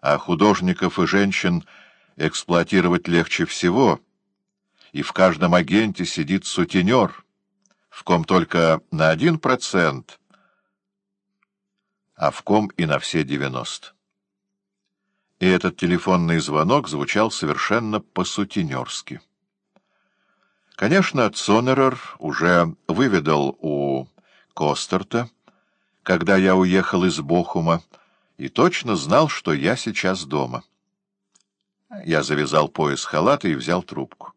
а художников и женщин эксплуатировать легче всего, и в каждом агенте сидит сутенер, в ком только на один процент, а в ком и на все девяносто. И этот телефонный звонок звучал совершенно по-сутенерски. Конечно, Цонерер уже выведал у Костерта, когда я уехал из Бохума, и точно знал, что я сейчас дома. Я завязал пояс халата и взял трубку.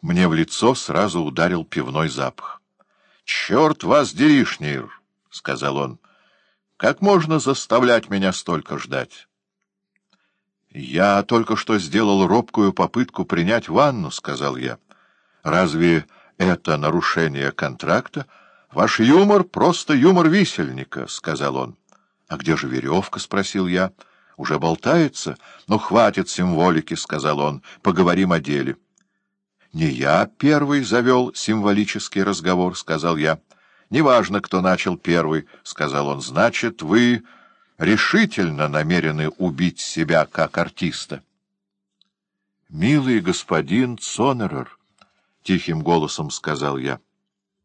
Мне в лицо сразу ударил пивной запах. — Черт вас дери, Шнир! — сказал он. — Как можно заставлять меня столько ждать? — Я только что сделал робкую попытку принять ванну, — сказал я. — Разве это нарушение контракта? Ваш юмор — просто юмор висельника, — сказал он. — «А где же веревка?» — спросил я. «Уже болтается?» «Ну, хватит символики», — сказал он. «Поговорим о деле». «Не я первый завел символический разговор», — сказал я. «Неважно, кто начал первый», — сказал он. «Значит, вы решительно намерены убить себя как артиста». «Милый господин Цонерер», — тихим голосом сказал я,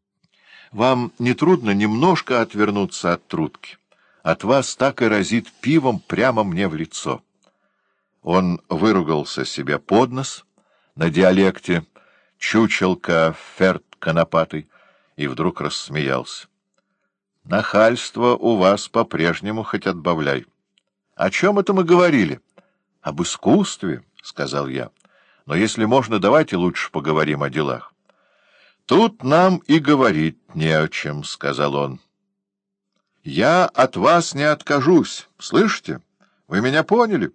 — «вам не трудно немножко отвернуться от трубки?» От вас так и разит пивом прямо мне в лицо. Он выругался себе под нос на диалекте «чучелка ферт конопатый» и вдруг рассмеялся. «Нахальство у вас по-прежнему хоть отбавляй. О чем это мы говорили?» «Об искусстве», — сказал я. «Но если можно, давайте лучше поговорим о делах». «Тут нам и говорить не о чем», — сказал он. Я от вас не откажусь, слышите? Вы меня поняли?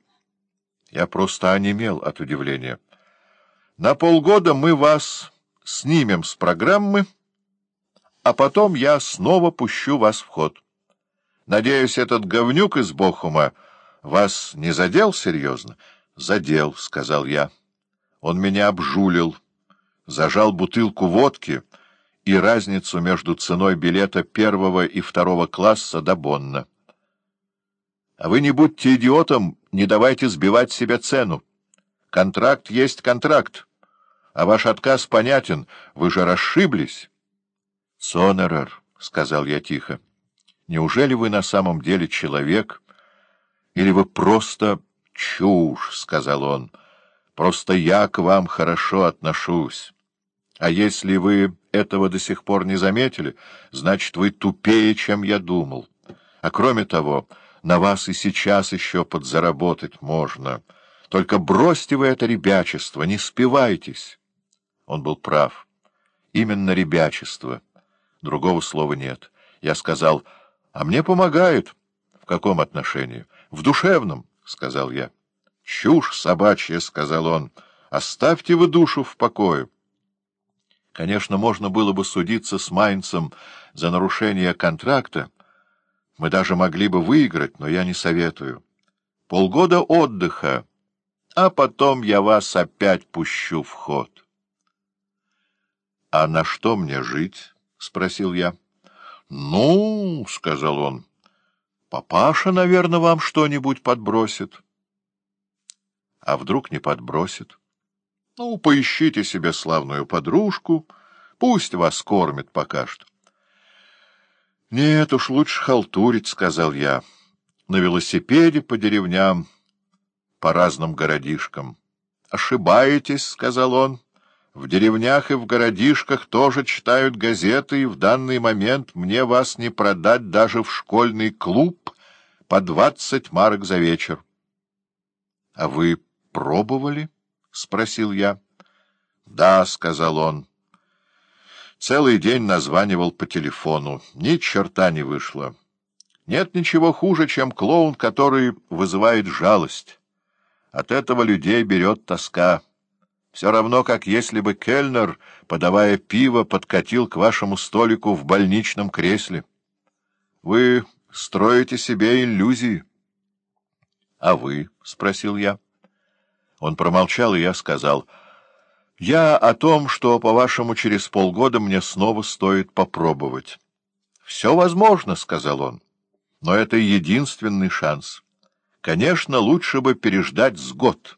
Я просто онемел от удивления. На полгода мы вас снимем с программы, а потом я снова пущу вас в ход. Надеюсь, этот говнюк из Бохума вас не задел серьезно? — Задел, — сказал я. Он меня обжулил, зажал бутылку водки — и разницу между ценой билета первого и второго класса до Бонна. А вы не будьте идиотом, не давайте сбивать себе цену. Контракт есть контракт, а ваш отказ понятен, вы же расшиблись. — Сонерер, — сказал я тихо, — неужели вы на самом деле человек, или вы просто чушь, — сказал он, — просто я к вам хорошо отношусь. А если вы этого до сих пор не заметили, значит, вы тупее, чем я думал. А кроме того, на вас и сейчас еще подзаработать можно. Только бросьте вы это ребячество, не спивайтесь. Он был прав. Именно ребячество. Другого слова нет. Я сказал, а мне помогает. В каком отношении? В душевном, — сказал я. Чушь собачья, — сказал он. Оставьте вы душу в покое. Конечно, можно было бы судиться с Майнцем за нарушение контракта. Мы даже могли бы выиграть, но я не советую. Полгода отдыха, а потом я вас опять пущу в ход. — А на что мне жить? — спросил я. — Ну, — сказал он, — папаша, наверное, вам что-нибудь подбросит. — А вдруг не подбросит? — ну, поищите себе славную подружку, пусть вас кормит пока что. — Нет уж, лучше халтурить, — сказал я, — на велосипеде по деревням, по разным городишкам. — Ошибаетесь, — сказал он, — в деревнях и в городишках тоже читают газеты, и в данный момент мне вас не продать даже в школьный клуб по двадцать марок за вечер. — А вы пробовали? —— спросил я. — Да, — сказал он. Целый день названивал по телефону. Ни черта не вышло. Нет ничего хуже, чем клоун, который вызывает жалость. От этого людей берет тоска. Все равно, как если бы кельнер, подавая пиво, подкатил к вашему столику в больничном кресле. Вы строите себе иллюзии. — А вы? — спросил я. — он промолчал, и я сказал, — Я о том, что, по-вашему, через полгода мне снова стоит попробовать. — Все возможно, — сказал он, — но это единственный шанс. Конечно, лучше бы переждать с год».